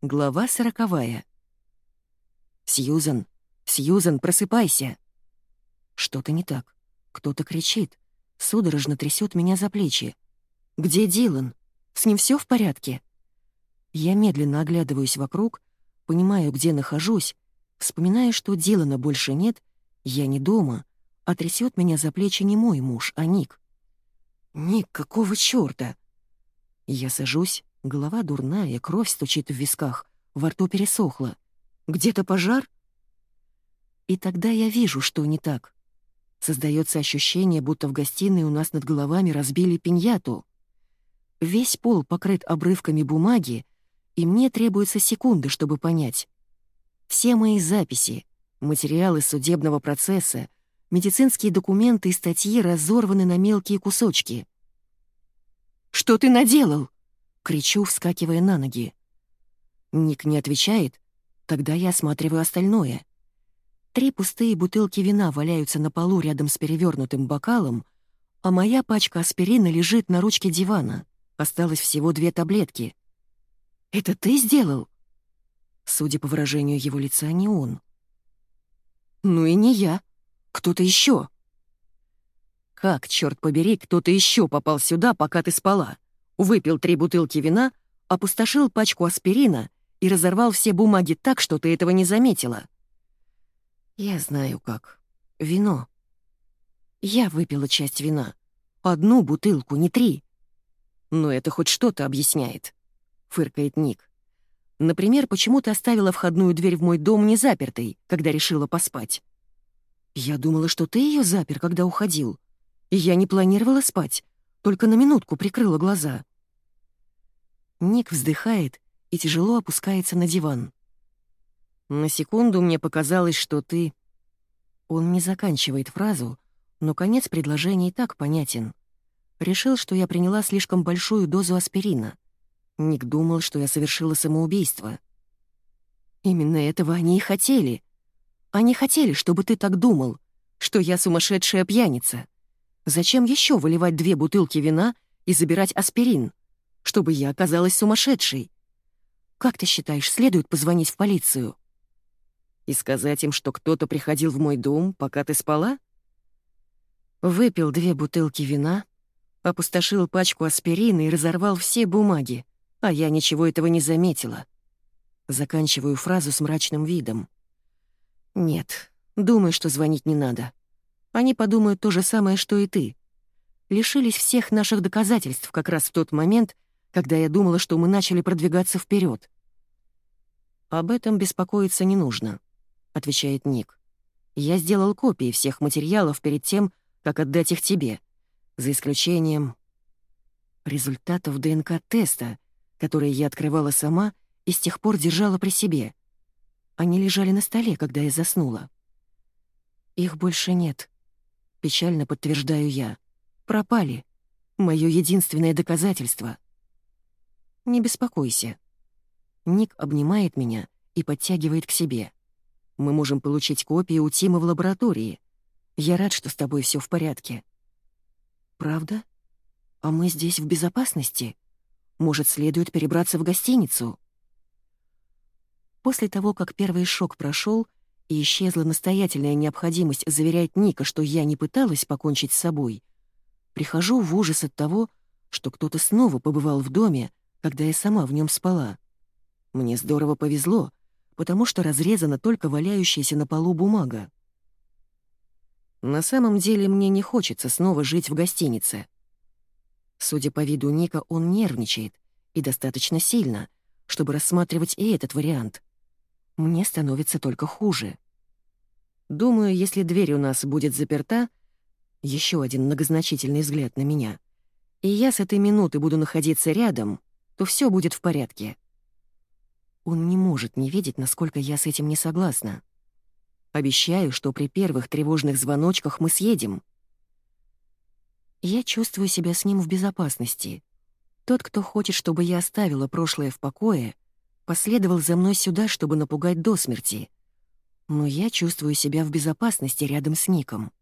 Глава сороковая. «Сьюзан! Сьюзан, просыпайся!» Что-то не так. Кто-то кричит. Судорожно трясет меня за плечи. «Где Дилан? С ним все в порядке?» Я медленно оглядываюсь вокруг, понимаю, где нахожусь, вспоминаю, что Дилана больше нет, я не дома, а трясет меня за плечи не мой муж, а Ник. «Ник, какого чёрта?» Я сажусь, Голова дурная, кровь стучит в висках, во рту пересохло. Где-то пожар? И тогда я вижу, что не так. Создается ощущение, будто в гостиной у нас над головами разбили пиньяту. Весь пол покрыт обрывками бумаги, и мне требуются секунды, чтобы понять. Все мои записи, материалы судебного процесса, медицинские документы и статьи разорваны на мелкие кусочки. «Что ты наделал?» Кричу, вскакивая на ноги. Ник не отвечает, тогда я осматриваю остальное. Три пустые бутылки вина валяются на полу рядом с перевернутым бокалом, а моя пачка аспирина лежит на ручке дивана. Осталось всего две таблетки. «Это ты сделал?» Судя по выражению его лица, не он. «Ну и не я. Кто-то еще. «Как, черт побери, кто-то еще попал сюда, пока ты спала?» Выпил три бутылки вина, опустошил пачку аспирина и разорвал все бумаги так, что ты этого не заметила. Я знаю как. Вино. Я выпила часть вина. Одну бутылку, не три. Но это хоть что-то объясняет, — фыркает Ник. Например, почему ты оставила входную дверь в мой дом не запертой, когда решила поспать? Я думала, что ты ее запер, когда уходил. Я не планировала спать, только на минутку прикрыла глаза. Ник вздыхает и тяжело опускается на диван. «На секунду мне показалось, что ты...» Он не заканчивает фразу, но конец предложения и так понятен. Решил, что я приняла слишком большую дозу аспирина. Ник думал, что я совершила самоубийство. Именно этого они и хотели. Они хотели, чтобы ты так думал, что я сумасшедшая пьяница. Зачем еще выливать две бутылки вина и забирать аспирин? Чтобы я оказалась сумасшедшей. Как ты считаешь, следует позвонить в полицию? И сказать им, что кто-то приходил в мой дом, пока ты спала? Выпил две бутылки вина, опустошил пачку аспирина и разорвал все бумаги, а я ничего этого не заметила. Заканчиваю фразу с мрачным видом. Нет, думаю, что звонить не надо. Они подумают то же самое, что и ты. Лишились всех наших доказательств как раз в тот момент, когда я думала, что мы начали продвигаться вперед. «Об этом беспокоиться не нужно», — отвечает Ник. «Я сделал копии всех материалов перед тем, как отдать их тебе, за исключением результатов ДНК-теста, которые я открывала сама и с тех пор держала при себе. Они лежали на столе, когда я заснула. Их больше нет. Печально подтверждаю я. Пропали. Мое единственное доказательство — не беспокойся. Ник обнимает меня и подтягивает к себе. Мы можем получить копии у Тима в лаборатории. Я рад, что с тобой все в порядке. Правда? А мы здесь в безопасности? Может, следует перебраться в гостиницу? После того, как первый шок прошел и исчезла настоятельная необходимость заверять Ника, что я не пыталась покончить с собой, прихожу в ужас от того, что кто-то снова побывал в доме, когда я сама в нем спала. Мне здорово повезло, потому что разрезана только валяющаяся на полу бумага. На самом деле мне не хочется снова жить в гостинице. Судя по виду Ника, он нервничает, и достаточно сильно, чтобы рассматривать и этот вариант. Мне становится только хуже. Думаю, если дверь у нас будет заперта, еще один многозначительный взгляд на меня, и я с этой минуты буду находиться рядом, то все будет в порядке. Он не может не видеть, насколько я с этим не согласна. Обещаю, что при первых тревожных звоночках мы съедем. Я чувствую себя с ним в безопасности. Тот, кто хочет, чтобы я оставила прошлое в покое, последовал за мной сюда, чтобы напугать до смерти. Но я чувствую себя в безопасности рядом с Ником.